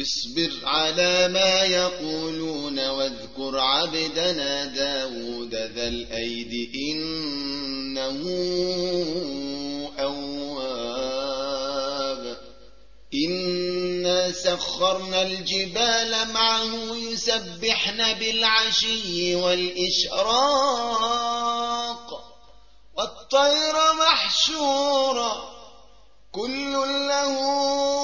اصبر على ما يقولون واذكر عبدنا داود ذا الأيد إنه أواب. إنا سخرنا الجبال معه يسبحن بالعشي والإشراق. والطير محشورا. كل له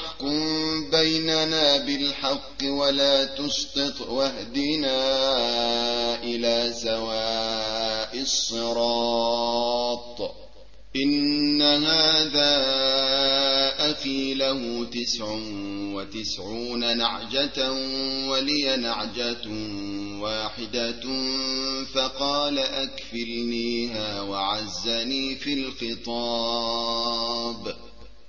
فاحكم بيننا بالحق ولا تشطط واهدنا إلى سواء الصراط. إن هذا أخي له تسع وتسعون نعجة ولي نعجة واحدة فقال أكفلنيها وعزني في الخطاب.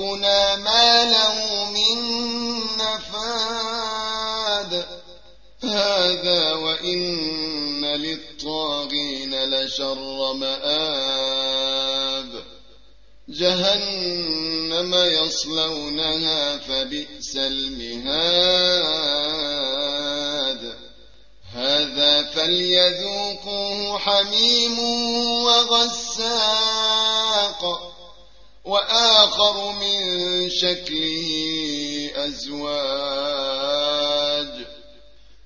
لرزقنا ما له من نفاد هذا وإن للطاغين لشر مآب جهنم يصلونها فبئس المهاد هذا فليذوقوه حميم وغساق وآخر من شكله أزواج.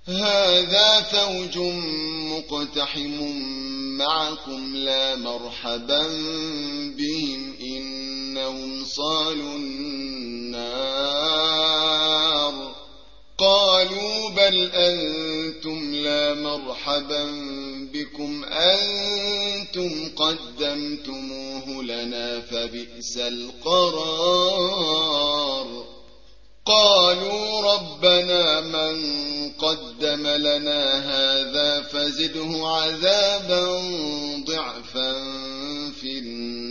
هذا فوج مقتحم معكم لا مرحبا بهم إنهم صالوا النار. قالوا بل أنتم لا مرحبا بكم أنتم قدمتموه لنا فبئس القرار. قالوا ربنا من قدم لنا هذا فزده عذابا ضعفا في النار.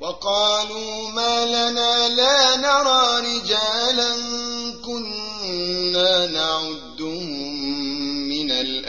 وقالوا ما لنا لا نرى رجالا كنا من